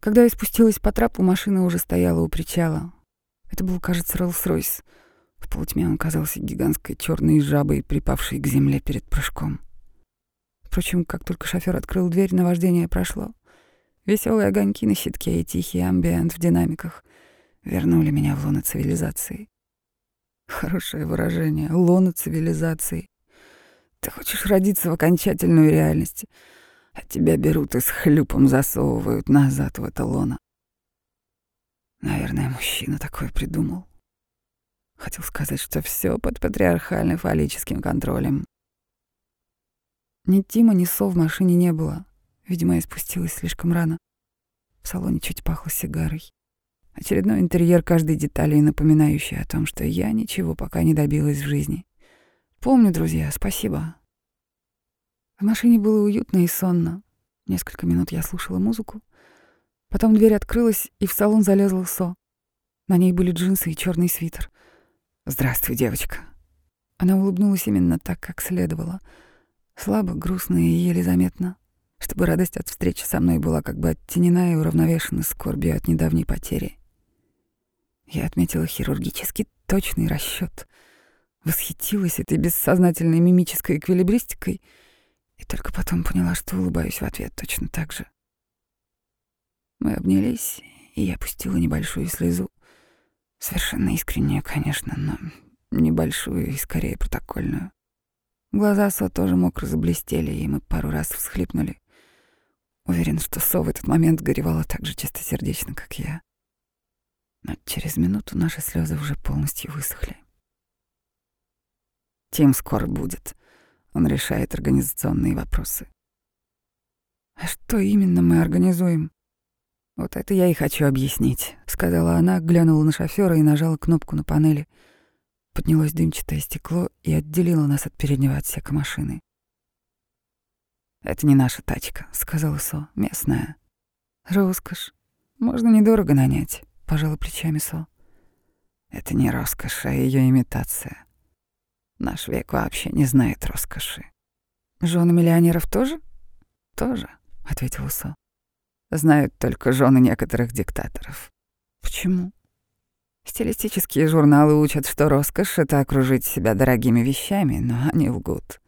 Когда я спустилась по трапу, машина уже стояла у причала. Это был, кажется, Роллс-Ройс. В полутьме он казался гигантской черной жабой, припавшей к земле перед прыжком. Впрочем, как только шофер открыл дверь, наваждение прошло. Веселые огоньки на щитке и тихий амбиент в динамиках вернули меня в лоно цивилизации. Хорошее выражение — лоно цивилизации. Ты хочешь родиться в окончательную реальности, а тебя берут и с хлюпом засовывают назад в это. Наверное, мужчина такое придумал. Хотел сказать, что все под патриархально-фаллическим контролем. Ни Тима, ни Со в машине не было. Видимо, я спустилась слишком рано. В салоне чуть пахло сигарой. Очередной интерьер каждой детали, напоминающий о том, что я ничего пока не добилась в жизни. Помню, друзья, спасибо. В машине было уютно и сонно. Несколько минут я слушала музыку. Потом дверь открылась, и в салон залезла Со. На ней были джинсы и черный свитер. «Здравствуй, девочка». Она улыбнулась именно так, как следовало. Слабо, грустно и еле заметно, чтобы радость от встречи со мной была как бы оттенена и уравновешена скорбью от недавней потери. Я отметила хирургически точный расчет, восхитилась этой бессознательной мимической эквилибристикой и только потом поняла, что улыбаюсь в ответ точно так же. Мы обнялись, и я пустила небольшую слезу. Совершенно искреннюю, конечно, но небольшую и скорее протокольную. Глаза Со тоже мокро заблестели, и мы пару раз всхлипнули. Уверен, что Со в этот момент горевала так же чистосердечно, как я. Но через минуту наши слезы уже полностью высохли. Тим скоро будет. Он решает организационные вопросы. А что именно мы организуем? Вот это я и хочу объяснить, сказала она, глянула на шофера и нажала кнопку на панели. Поднялось дымчатое стекло и отделило нас от переднего отсека машины. «Это не наша тачка», — сказала Со, — «местная». «Роскошь. Можно недорого нанять пожала плечами Со. Это не роскошь, а ее имитация. Наш век вообще не знает роскоши. Жены миллионеров тоже? Тоже, ответила Со. Знают только жены некоторых диктаторов. Почему? Стилистические журналы учат, что роскошь — это окружить себя дорогими вещами, но они лгут.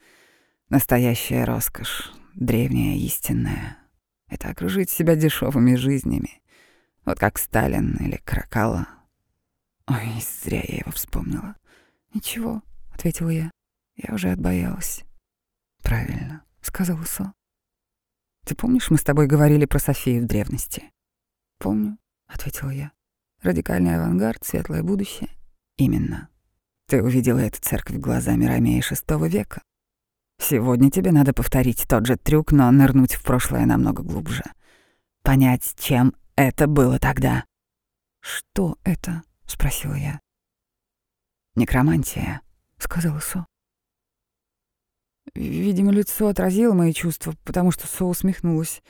Настоящая роскошь, древняя, истинная — это окружить себя дешевыми жизнями, вот как Сталин или Кракала. Ой, зря я его вспомнила. Ничего, ответила я. Я уже отбоялась. Правильно, сказал Со. Ты помнишь, мы с тобой говорили про Софию в древности? Помню, ответила я. Радикальный авангард, светлое будущее. Именно. Ты увидела эту церковь глазами Ромея VI века. Сегодня тебе надо повторить тот же трюк, но нырнуть в прошлое намного глубже. Понять, чем это было тогда. Что это? спросила я. Некромантия, сказала Со. Видимо, лицо отразило мои чувства, потому что Со усмехнулась.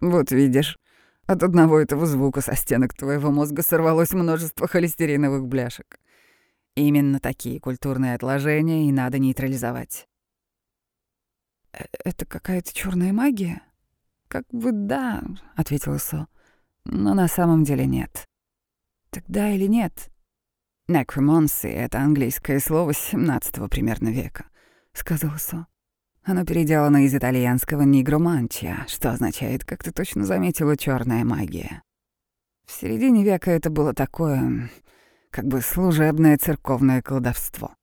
Вот видишь, от одного этого звука со стенок твоего мозга сорвалось множество холестериновых бляшек. Именно такие культурные отложения и надо нейтрализовать. «Э, «Это какая-то черная магия?» «Как бы да», — ответила Со но на самом деле нет. Тогда или нет? Necromancy — это английское слово 17 примерно века, — сказал Со. Оно переделано из итальянского «нигромантия», что означает, как ты точно заметила, черная магия. В середине века это было такое, как бы служебное церковное колдовство.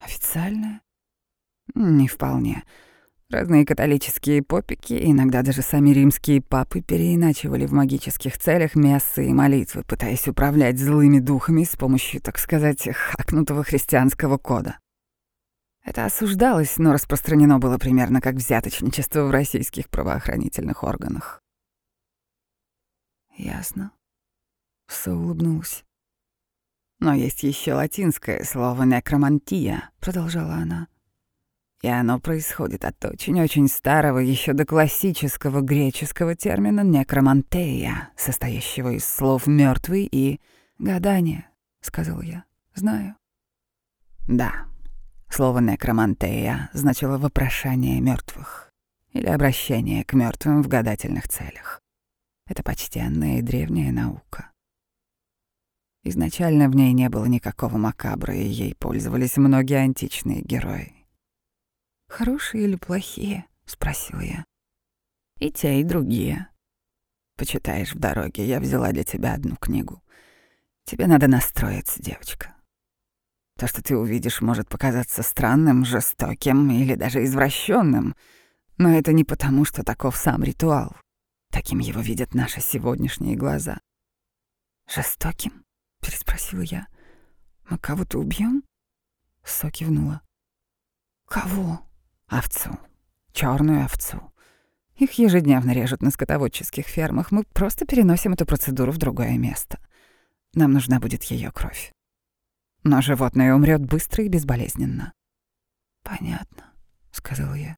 Официальное? Не вполне. Разные католические попики, иногда даже сами римские папы переиначивали в магических целях мессы и молитвы, пытаясь управлять злыми духами с помощью, так сказать, хакнутого христианского кода. Это осуждалось, но распространено было примерно как взяточничество в российских правоохранительных органах. «Ясно», — Со улыбнулась. «Но есть еще латинское слово «некромантия», — продолжала она. И оно происходит от очень-очень старого, еще до классического греческого термина «некромантея», состоящего из слов мертвый и «гадание», — сказал я. «Знаю». Да, слово «некромантея» значило «вопрошание мертвых» или обращение к мертвым в гадательных целях. Это почтенная и древняя наука. Изначально в ней не было никакого макабра, и ей пользовались многие античные герои. «Хорошие или плохие?» — спросила я. «И те, и другие. Почитаешь в дороге, я взяла для тебя одну книгу. Тебе надо настроиться, девочка. То, что ты увидишь, может показаться странным, жестоким или даже извращенным, но это не потому, что таков сам ритуал. Таким его видят наши сегодняшние глаза. «Жестоким?» — переспросила я. «Мы кого-то убьем? Со кивнула. «Кого?» «Овцу. черную овцу. Их ежедневно режут на скотоводческих фермах. Мы просто переносим эту процедуру в другое место. Нам нужна будет ее кровь. Но животное умрет быстро и безболезненно». «Понятно», — сказала я.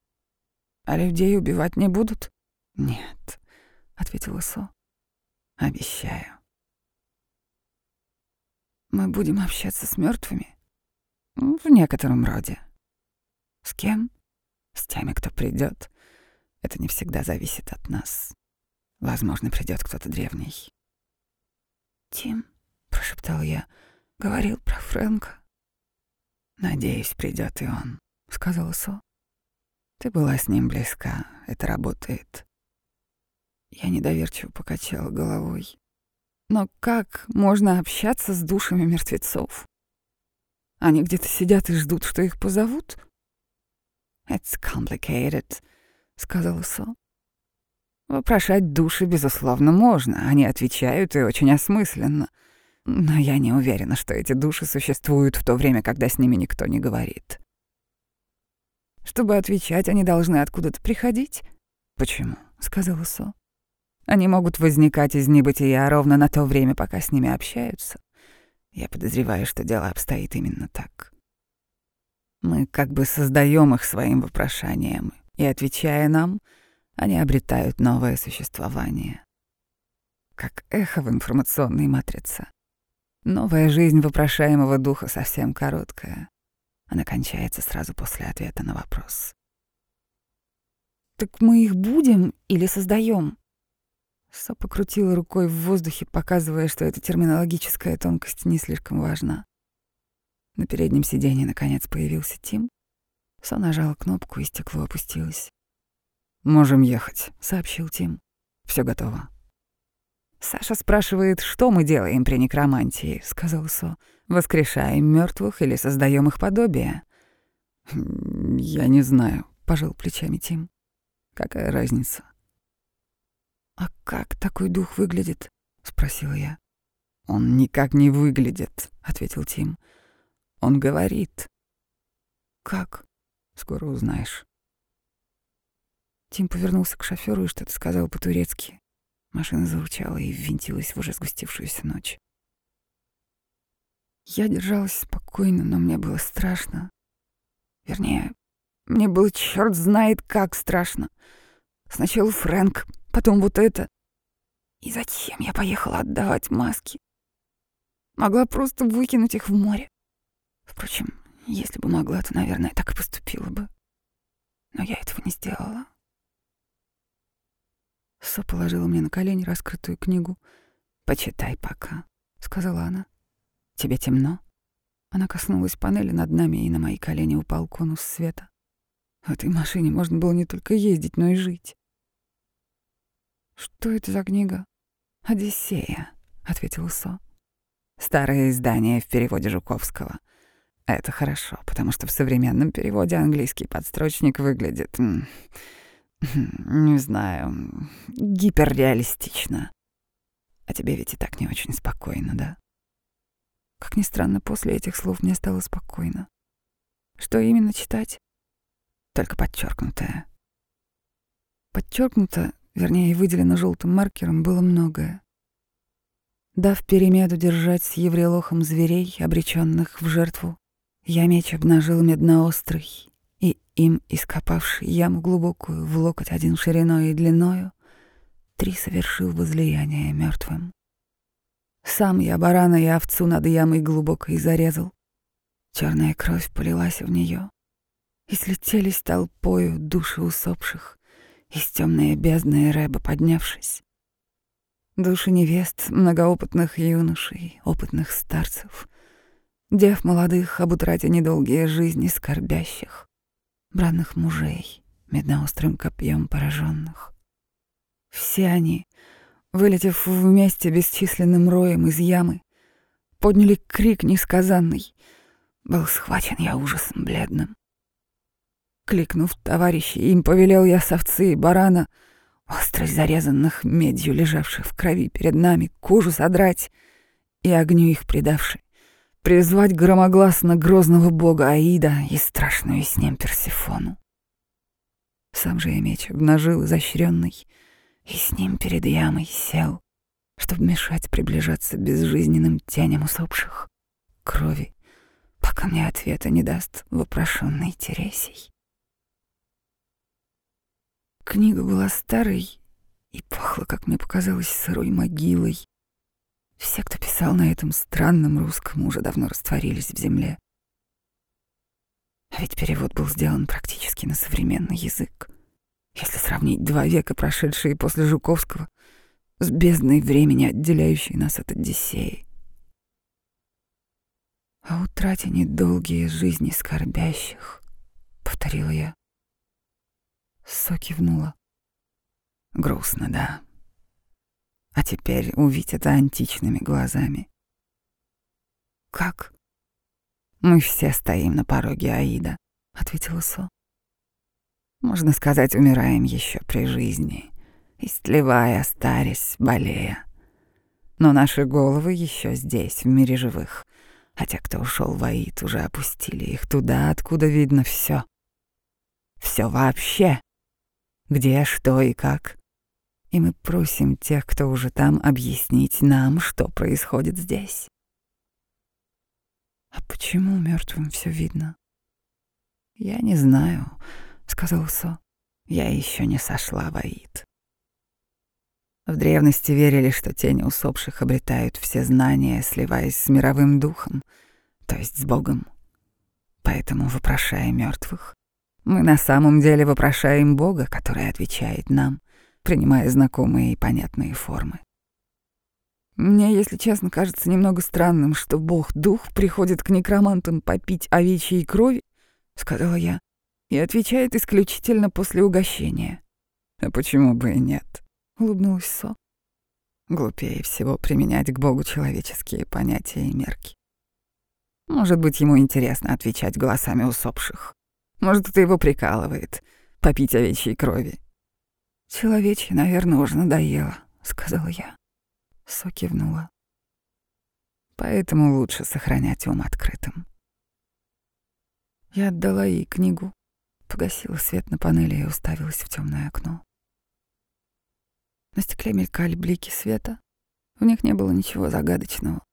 «А людей убивать не будут?» «Нет», — ответила Со. «Обещаю». «Мы будем общаться с мертвыми? «В некотором роде». «С кем?» «С теми, кто придет. Это не всегда зависит от нас. Возможно, придет кто-то древний». «Тим», — прошептал я, — говорил про Фрэнка. «Надеюсь, придет и он», — сказала Со. «Ты была с ним близка, это работает. Я недоверчиво покачала головой. Но как можно общаться с душами мертвецов? Они где-то сидят и ждут, что их позовут? «It's complicated», — сказала Со. Вопрошать души, безусловно, можно. Они отвечают и очень осмысленно. Но я не уверена, что эти души существуют в то время, когда с ними никто не говорит. Чтобы отвечать, они должны откуда-то приходить. «Почему?» — сказала Со. Они могут возникать из небытия ровно на то время, пока с ними общаются. Я подозреваю, что дело обстоит именно так. Мы как бы создаем их своим вопрошанием, и, отвечая нам, они обретают новое существование. Как эхо в информационной матрице. Новая жизнь вопрошаемого духа совсем короткая. Она кончается сразу после ответа на вопрос. «Так мы их будем или создаем? Со покрутила рукой в воздухе, показывая, что эта терминологическая тонкость не слишком важна. На переднем сиденье наконец появился Тим. Со нажала кнопку, и стекло опустилось. «Можем ехать», — сообщил Тим. Все готово». «Саша спрашивает, что мы делаем при некромантии», — сказал Со. «Воскрешаем мертвых или создаем их подобие?» «Я не знаю», — пожал плечами Тим. «Какая разница?» «А как такой дух выглядит?» — спросила я. «Он никак не выглядит», — ответил Тим. «Он говорит». «Как?» «Скоро узнаешь». Тим повернулся к шоферу и что-то сказал по-турецки. Машина заурчала и ввинтилась в уже сгустившуюся ночь. Я держалась спокойно, но мне было страшно. Вернее, мне было черт знает как страшно. Сначала Фрэнк, Потом вот это. И зачем я поехала отдавать маски? Могла просто выкинуть их в море. Впрочем, если бы могла, то, наверное, так и поступила бы. Но я этого не сделала. Со положила мне на колени раскрытую книгу. «Почитай пока», — сказала она. «Тебе темно?» Она коснулась панели над нами, и на мои колени упал конус света. В этой машине можно было не только ездить, но и жить. «Что это за книга?» «Одиссея», — ответил Со. «Старое издание в переводе Жуковского. Это хорошо, потому что в современном переводе английский подстрочник выглядит... Не знаю, гиперреалистично. А тебе ведь и так не очень спокойно, да?» Как ни странно, после этих слов мне стало спокойно. Что именно читать? Только подчеркнутое. Подчеркнуто вернее, выделено желтым маркером, было многое. Дав перемеду держать с еврелохом зверей, обреченных в жертву, я меч обнажил медноострый, и им, ископавший яму глубокую, в локоть один шириной и длиною, три совершил возлияние мертвым. Сам я барана и овцу над ямой глубокой зарезал. Черная кровь полилась в нее, и слетелись толпою души усопших, из темной бездны Рэба поднявшись. Души невест, многоопытных юношей, опытных старцев, дев молодых об утрате недолгие жизни скорбящих, бранных мужей, медноострым копьем пораженных. Все они, вылетев вместе бесчисленным роем из ямы, подняли крик несказанный. Был схвачен я ужасом бледным. Кликнув товарищей, им повелел я совцы и барана, остро зарезанных медью, лежавших в крови перед нами, кожу содрать и огню их предавши, призвать громогласно грозного бога Аида и страшную с ним Персифону. Сам же я меч обнажил изощренный, и с ним перед ямой сел, чтобы мешать приближаться безжизненным теням усопших крови, пока мне ответа не даст вопрошенный Тересий. Книга была старой и пахла, как мне показалось, сырой могилой. Все, кто писал на этом странном русском, уже давно растворились в земле. А ведь перевод был сделан практически на современный язык. Если сравнить два века, прошедшие после Жуковского, с бездной времени, отделяющей нас от Одиссеи. «О утрате недолгие жизни скорбящих», — повторила я. Со кивнула. Грустно, да. А теперь увидеть это античными глазами. Как? Мы все стоим на пороге Аида, ответила Со. Можно сказать, умираем еще при жизни, истлевая, старясь, болея. Но наши головы еще здесь, в мире живых, а те, кто ушел в Аид, уже опустили их туда, откуда видно все. Все вообще где, что и как. И мы просим тех, кто уже там, объяснить нам, что происходит здесь. А почему мертвым все видно? Я не знаю, сказал Со. Я еще не сошла в Аид. В древности верили, что тени усопших обретают все знания, сливаясь с мировым духом, то есть с Богом. Поэтому, вопрошая мертвых, мы на самом деле вопрошаем Бога, который отвечает нам, принимая знакомые и понятные формы. Мне, если честно, кажется немного странным, что Бог-дух приходит к некромантам попить овечьей крови, — сказала я, — и отвечает исключительно после угощения. «А почему бы и нет?» — улыбнулась Со. Глупее всего применять к Богу человеческие понятия и мерки. Может быть, ему интересно отвечать голосами усопших. Может, это его прикалывает — попить овечьей крови. «Человечье, наверное, уже надоело», — сказала я. Со кивнула. Поэтому лучше сохранять ум открытым. Я отдала ей книгу, погасила свет на панели и уставилась в темное окно. На стекле мелькали блики света. В них не было ничего загадочного.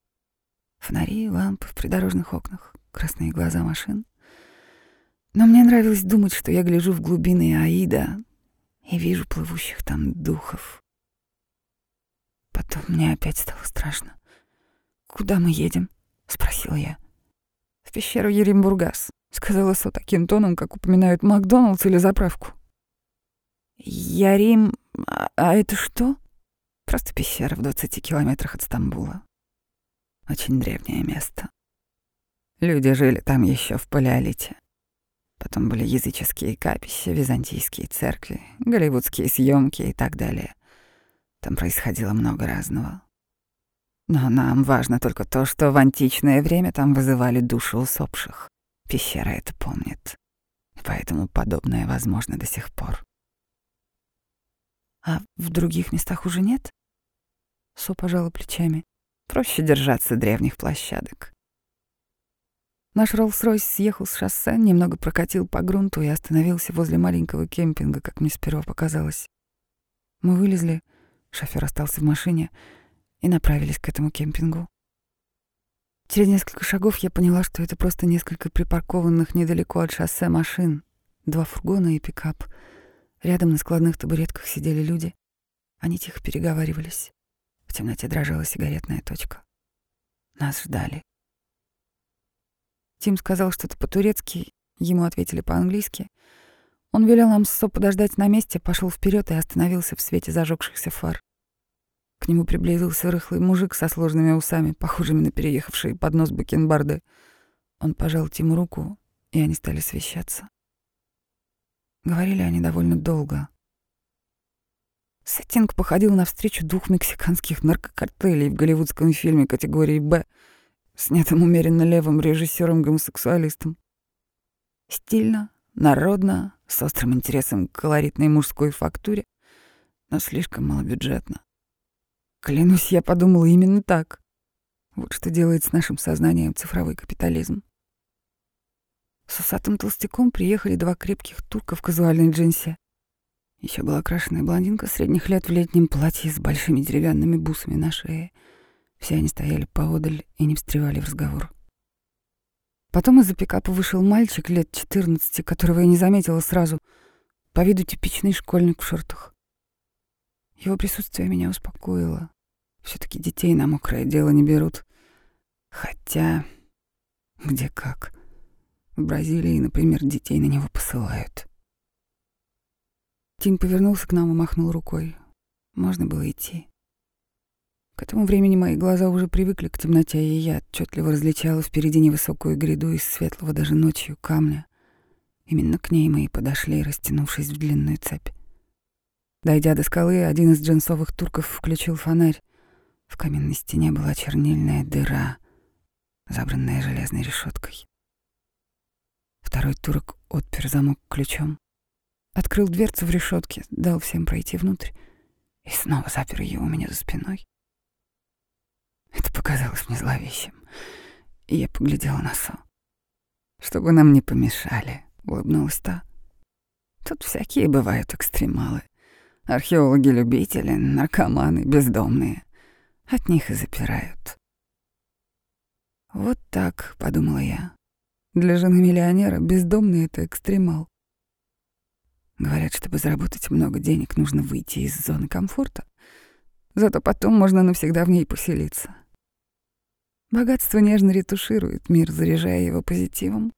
Фонари, лампы в придорожных окнах, красные глаза машин. Но мне нравилось думать, что я гляжу в глубины Аида и вижу плывущих там духов. Потом мне опять стало страшно. «Куда мы едем?» — спросила я. «В пещеру Ерембургас», — сказала Со таким тоном, как упоминают Макдоналдс или заправку. «Ярим... А, а это что?» «Просто пещера в двадцати километрах от Стамбула. Очень древнее место. Люди жили там еще в палеолите. Потом были языческие капища, византийские церкви, голливудские съемки и так далее. Там происходило много разного. Но нам важно только то, что в античное время там вызывали души усопших. Пещера это помнит. Поэтому подобное возможно до сих пор. А в других местах уже нет? Со пожала плечами. Проще держаться древних площадок. Наш Роллс-Ройс съехал с шоссе, немного прокатил по грунту и остановился возле маленького кемпинга, как мне сперва показалось. Мы вылезли, шофер остался в машине, и направились к этому кемпингу. Через несколько шагов я поняла, что это просто несколько припаркованных недалеко от шоссе машин, два фургона и пикап. Рядом на складных табуретках сидели люди. Они тихо переговаривались. В темноте дрожала сигаретная точка. Нас ждали. Тим сказал что-то по-турецки, ему ответили по-английски. Он велел нам с Со подождать на месте, пошел вперед и остановился в свете зажегшихся фар. К нему приблизился рыхлый мужик со сложными усами, похожими на переехавшие под нос бакенбарды. Он пожал Тиму руку, и они стали свещаться. Говорили они довольно долго. Сеттинг походил на встречу двух мексиканских наркокартелей в голливудском фильме категории «Б», снятым умеренно левым режиссером-гомосексуалистом. Стильно, народно, с острым интересом к колоритной мужской фактуре, но слишком малобюджетно. Клянусь, я подумала именно так. Вот что делает с нашим сознанием цифровой капитализм. С усатым толстяком приехали два крепких турка в казуальной джинсе. Еще была крашеная блондинка средних лет в летнем платье с большими деревянными бусами на шее. Все они стояли поодаль и не встревали в разговор. Потом из-за пикапа вышел мальчик лет 14, которого я не заметила сразу, по виду типичный школьник в шортах. Его присутствие меня успокоило. все таки детей на мокрое дело не берут. Хотя... Где как. В Бразилии, например, детей на него посылают. Тим повернулся к нам и махнул рукой. Можно было идти. К этому времени мои глаза уже привыкли к темноте, и я отчетливо различала впереди невысокую гряду из светлого даже ночью камня. Именно к ней мы и подошли, растянувшись в длинную цепь. Дойдя до скалы, один из джинсовых турков включил фонарь. В каменной стене была чернильная дыра, забранная железной решеткой. Второй турок отпер замок ключом, открыл дверцу в решетке, дал всем пройти внутрь и снова запер ее у меня за спиной. Это показалось мне зловещим, и я поглядела на Со. «Чтобы нам не помешали», — улыбнулась та. «Тут всякие бывают экстремалы. Археологи-любители, наркоманы, бездомные. От них и запирают. Вот так, подумала я. Для жены миллионера бездомный — это экстремал. Говорят, чтобы заработать много денег, нужно выйти из зоны комфорта. Зато потом можно навсегда в ней поселиться. Богатство нежно ретуширует мир, заряжая его позитивом.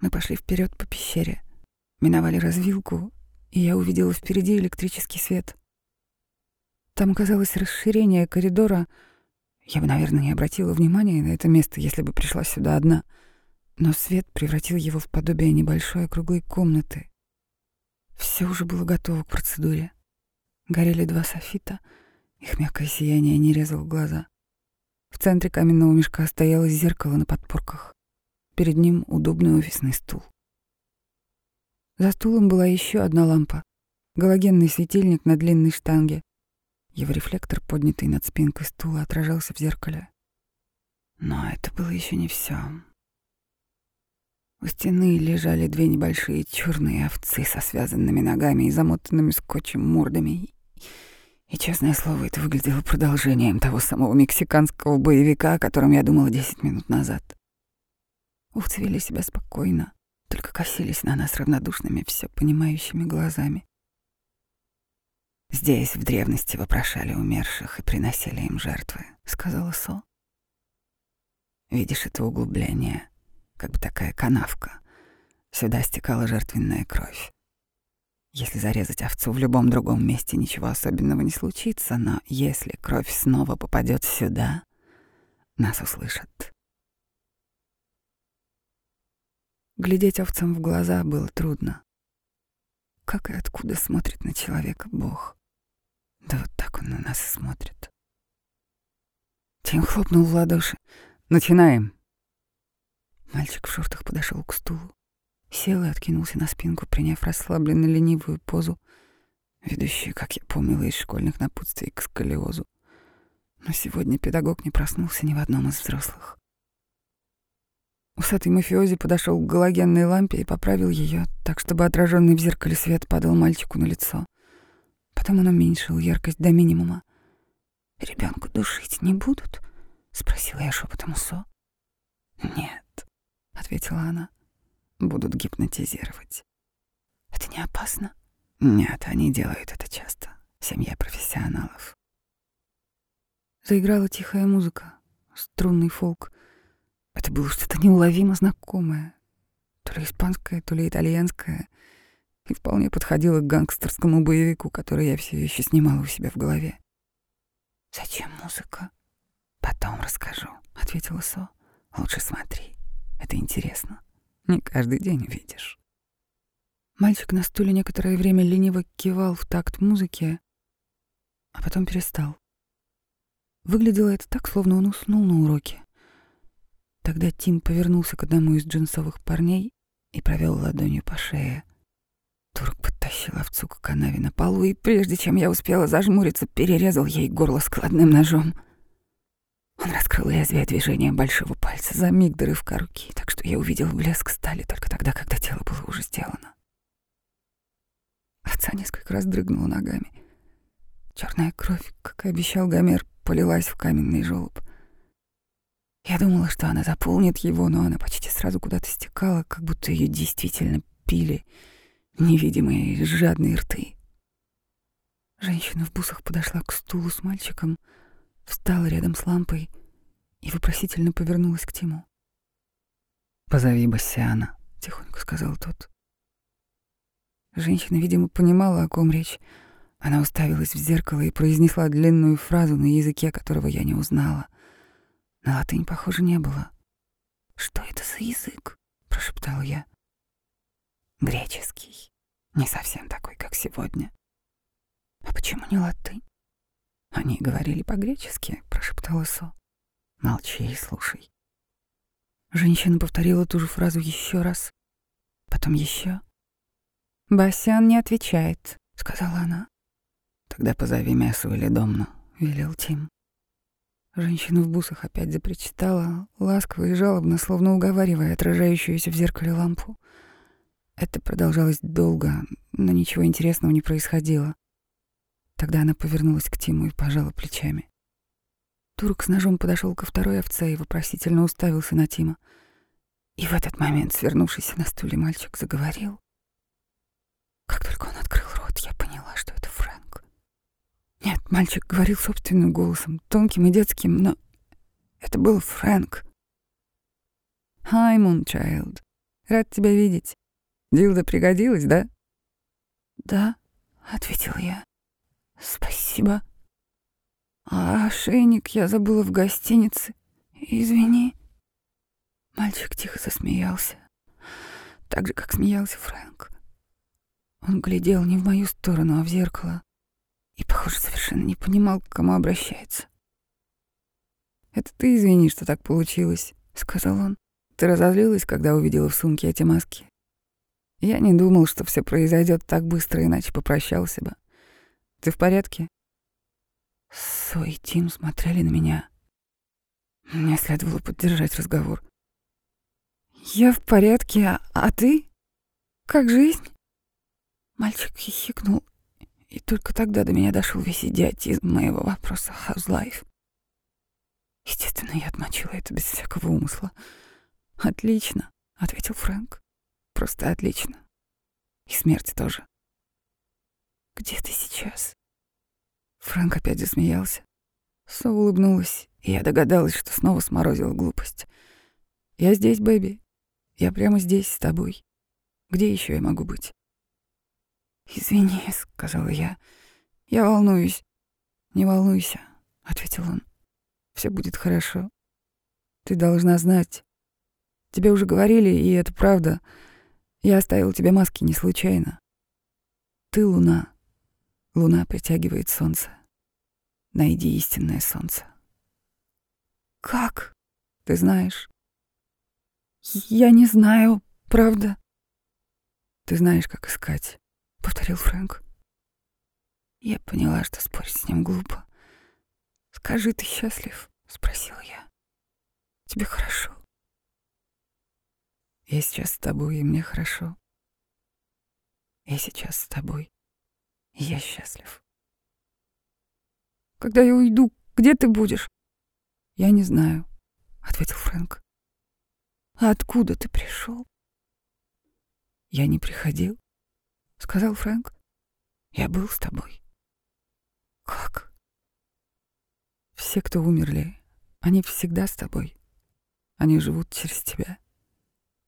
Мы пошли вперед по пещере, миновали развилку и я увидела впереди электрический свет. Там оказалось расширение коридора. Я бы, наверное, не обратила внимания на это место, если бы пришла сюда одна. Но свет превратил его в подобие небольшой круглой комнаты. Все уже было готово к процедуре. Горели два софита, их мягкое сияние не резало глаза. В центре каменного мешка стояло зеркало на подпорках. Перед ним удобный офисный стул. За стулом была еще одна лампа, галогенный светильник на длинной штанге. Его рефлектор, поднятый над спинкой стула, отражался в зеркале. Но это было еще не все. У стены лежали две небольшие черные овцы со связанными ногами и замотанными скотчем мордами. И, честное слово, это выглядело продолжением того самого мексиканского боевика, о котором я думала десять минут назад. Овцы вели себя спокойно, только косились на нас равнодушными, все понимающими глазами. «Здесь в древности вопрошали умерших и приносили им жертвы», — сказала Со. «Видишь это углубление, как бы такая канавка. Сюда стекала жертвенная кровь. Если зарезать овцу в любом другом месте, ничего особенного не случится, но если кровь снова попадет сюда, нас услышат. Глядеть овцам в глаза было трудно. Как и откуда смотрит на человека Бог? Да вот так он на нас и смотрит. Тим хлопнул в ладоши. «Начинаем!» Мальчик в шортах подошел к стулу, сел и откинулся на спинку, приняв расслабленно ленивую позу, ведущую, как я помнила, из школьных напутствий к сколиозу. Но сегодня педагог не проснулся ни в одном из взрослых. Усатый мафиози подошел к галогенной лампе и поправил ее, так чтобы отраженный в зеркале свет падал мальчику на лицо. Потом он уменьшил яркость до минимума. Ребенка душить не будут? спросила я шепотом Усо. Нет, ответила она. Будут гипнотизировать. Это не опасно? Нет, они делают это часто. Семья профессионалов. Заиграла тихая музыка, струнный фолк. Это было что-то неуловимо знакомое. То ли испанское, то ли итальянское. И вполне подходило к гангстерскому боевику, который я все еще снимала у себя в голове. «Зачем музыка?» «Потом расскажу», — ответила Со. «Лучше смотри, это интересно. Не каждый день увидишь». Мальчик на стуле некоторое время лениво кивал в такт музыки, а потом перестал. Выглядело это так, словно он уснул на уроке. Тогда Тим повернулся к одному из джинсовых парней и провел ладонью по шее. Турк подтащил овцу к канаве на полу, и прежде чем я успела зажмуриться, перерезал ей горло складным ножом. Он раскрыл лезвие движением большого пальца за миг до рывка руки, так что я увидел блеск стали только тогда, когда тело было уже сделано. Отца несколько раз дрыгнула ногами. Черная кровь, как и обещал Гомер, полилась в каменный желоб. Я думала, что она заполнит его, но она почти сразу куда-то стекала, как будто ее действительно пили невидимые жадные рты. Женщина в бусах подошла к стулу с мальчиком, встала рядом с лампой и вопросительно повернулась к Тиму. «Позови Бассиана», — тихонько сказал тот. Женщина, видимо, понимала, о ком речь. Она уставилась в зеркало и произнесла длинную фразу на языке, которого я не узнала. На латынь, похоже, не было. «Что это за язык?» — прошептал я. «Греческий. Не совсем такой, как сегодня». «А почему не латынь?» «Они говорили по-гречески», — прошептала Со. «Молчи и слушай». Женщина повторила ту же фразу еще раз, потом еще. «Басян не отвечает», — сказала она. «Тогда позови Мясу или Домну», — велел Тим. Женщина в бусах опять запричитала, ласково и жалобно, словно уговаривая отражающуюся в зеркале лампу. Это продолжалось долго, но ничего интересного не происходило. Тогда она повернулась к Тиму и пожала плечами. Турк с ножом подошел ко второй овце и вопросительно уставился на Тима. И в этот момент, свернувшийся на стуле мальчик, заговорил. Как только он открыл рот, я поняла, что это Фрэнк. Нет, мальчик говорил собственным голосом, тонким и детским, но это был Фрэнк. «Hi, Moonchild. Рад тебя видеть. Дилда пригодилась, да?» «Да», — ответил я. «Спасибо. А ошейник я забыла в гостинице. Извини». Мальчик тихо засмеялся, так же, как смеялся Фрэнк. Он глядел не в мою сторону, а в зеркало. И, похоже, совершенно не понимал, к кому обращается. «Это ты извини, что так получилось», — сказал он. «Ты разозлилась, когда увидела в сумке эти маски?» «Я не думал, что все произойдет так быстро, иначе попрощался бы. Ты в порядке?» Со и Тим смотрели на меня. Мне следовало поддержать разговор. «Я в порядке, а, а ты? Как жизнь?» Мальчик хихикнул, и только тогда до меня дошел весь идиотизм моего вопроса «How's life?». Естественно, я отмочила это без всякого умысла. «Отлично», — ответил Фрэнк. «Просто отлично. И смерть тоже». «Где ты сейчас?» Фрэнк опять засмеялся. Со улыбнулась, и я догадалась, что снова сморозила глупость. «Я здесь, бэби. Я прямо здесь с тобой. Где еще я могу быть?» «Извини», — сказала я. «Я волнуюсь». «Не волнуйся», — ответил он. Все будет хорошо. Ты должна знать. Тебе уже говорили, и это правда. Я оставил тебе маски не случайно. Ты — луна. Луна притягивает солнце. Найди истинное солнце». «Как?» «Ты знаешь». «Я не знаю, правда». «Ты знаешь, как искать» повторил Фрэнк. Я поняла, что спорить с ним глупо. «Скажи, ты счастлив?» — спросила я. «Тебе хорошо?» «Я сейчас с тобой, и мне хорошо. Я сейчас с тобой, я счастлив». «Когда я уйду, где ты будешь?» «Я не знаю», — ответил Фрэнк. «А откуда ты пришел?» «Я не приходил. — сказал Фрэнк. «Я был с тобой». «Как?» «Все, кто умерли, они всегда с тобой. Они живут через тебя.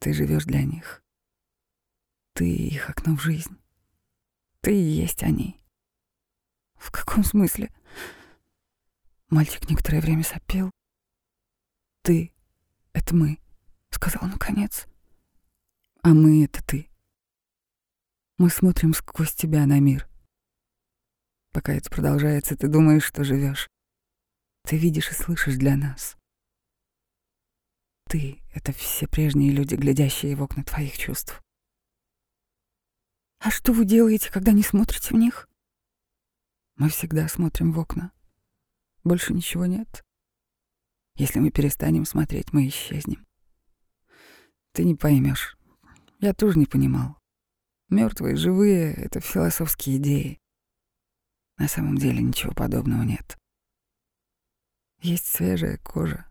Ты живешь для них. Ты их окно в жизнь. Ты и есть они». «В каком смысле?» Мальчик некоторое время сопел. «Ты — это мы», — сказал наконец. «А мы — это ты. Мы смотрим сквозь тебя на мир. Пока это продолжается, ты думаешь, что живешь. Ты видишь и слышишь для нас. Ты — это все прежние люди, глядящие в окна твоих чувств. А что вы делаете, когда не смотрите в них? Мы всегда смотрим в окна. Больше ничего нет. Если мы перестанем смотреть, мы исчезнем. Ты не поймешь. Я тоже не понимал. Мертвые, живые — это философские идеи. На самом деле ничего подобного нет. Есть свежая кожа.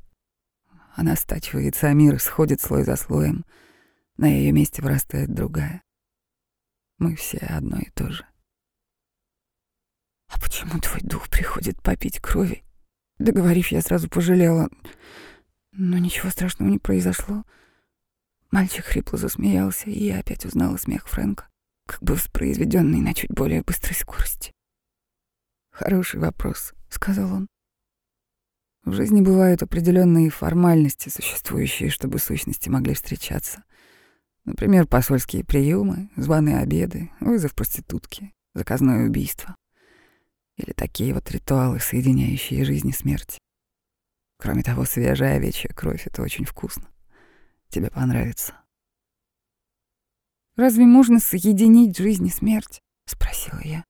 Она стачивается, а мир сходит слой за слоем. На ее месте вырастает другая. Мы все одно и то же. А почему твой дух приходит попить крови? Договорив, я сразу пожалела. Но ничего страшного не произошло. Мальчик хрипло засмеялся, и я опять узнала смех Фрэнка, как бы воспроизведенный на чуть более быстрой скорости. «Хороший вопрос», — сказал он. В жизни бывают определенные формальности, существующие, чтобы сущности могли встречаться. Например, посольские приемы, званые обеды, вызов проститутки, заказное убийство. Или такие вот ритуалы, соединяющие жизнь и смерть. Кроме того, свежая овечья кровь — это очень вкусно. Тебе понравится. «Разве можно соединить жизнь и смерть?» — спросила я.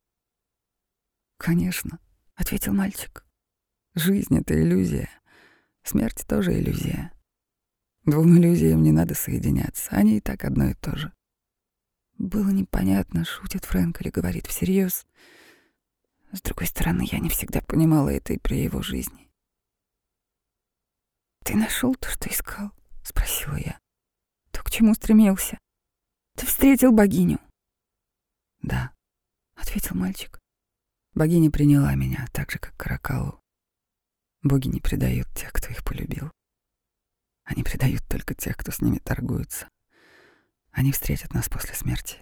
«Конечно», — ответил мальчик. «Жизнь — это иллюзия. Смерть — тоже иллюзия. Двум иллюзиям не надо соединяться, они и так одно и то же». Было непонятно, шутит Фрэнк или говорит всерьез. С другой стороны, я не всегда понимала это и при его жизни. «Ты нашел то, что искал?» — спросила я. «То, к чему стремился? Ты встретил богиню?» «Да», — ответил мальчик. «Богиня приняла меня, так же, как Каракалу. Боги не предают тех, кто их полюбил. Они предают только тех, кто с ними торгуется. Они встретят нас после смерти.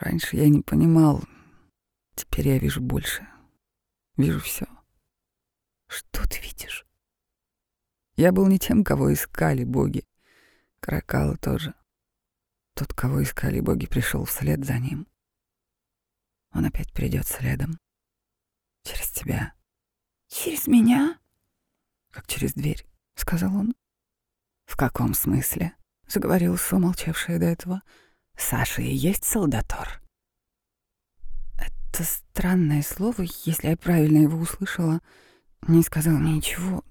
Раньше я не понимал, Теперь я вижу больше. Вижу все. Что ты видишь? Я был не тем, кого искали боги. Каракала тоже. Тот, кого искали боги, пришел вслед за ним. Он опять придет следом. Через тебя. Через меня? Как через дверь, сказал он. В каком смысле? Заговорил Су, молчавшая до этого. Саша и есть солдатор. Это странное слово, если я правильно его услышала, не сказал мне ничего,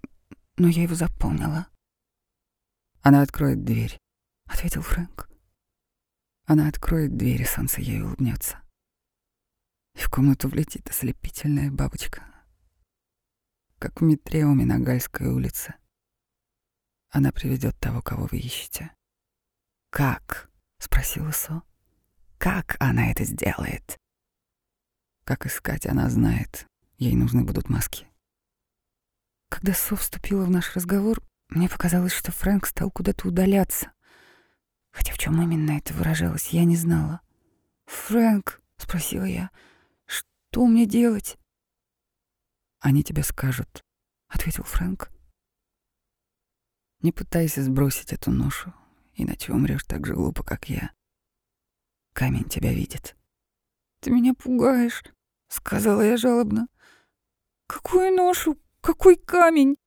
но я его запомнила. «Она откроет дверь», — ответил Фрэнк. «Она откроет дверь, и солнце ей улыбнется. И в комнату влетит ослепительная бабочка, как в метреуме на Гальской улице. Она приведет того, кого вы ищете». «Как?» — спросила Со. «Как она это сделает?» Как искать, она знает. Ей нужны будут маски. Когда Со вступила в наш разговор, мне показалось, что Фрэнк стал куда-то удаляться. Хотя в чем именно это выражалось, я не знала. «Фрэнк», — спросила я, — «что мне делать?» «Они тебе скажут», — ответил Фрэнк. «Не пытайся сбросить эту ношу, иначе умрешь так же глупо, как я. Камень тебя видит». «Ты меня пугаешь», — сказала я жалобно. «Какую ношу? Какой камень?»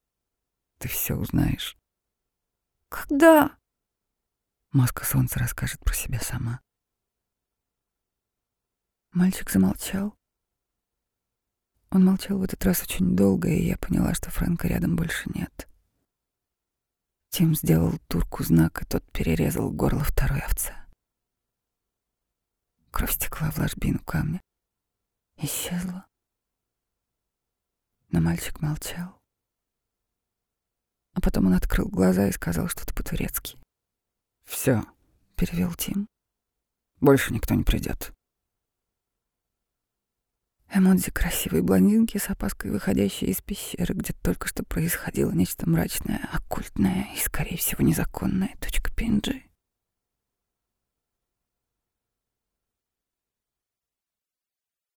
«Ты все узнаешь». «Когда?» Маска солнца расскажет про себя сама. Мальчик замолчал. Он молчал в этот раз очень долго, и я поняла, что Фрэнка рядом больше нет. Тим сделал турку знак, и тот перерезал горло второй овцы. Кровь стекла в ложбину камня исчезла. Но мальчик молчал. А потом он открыл глаза и сказал что-то по-турецки. Все, перевел Тим. Больше никто не придет. Эмодзи красивой блондинки с опаской, выходящей из пещеры, где только что происходило нечто мрачное, оккультное и, скорее всего, незаконное. Точка PNG.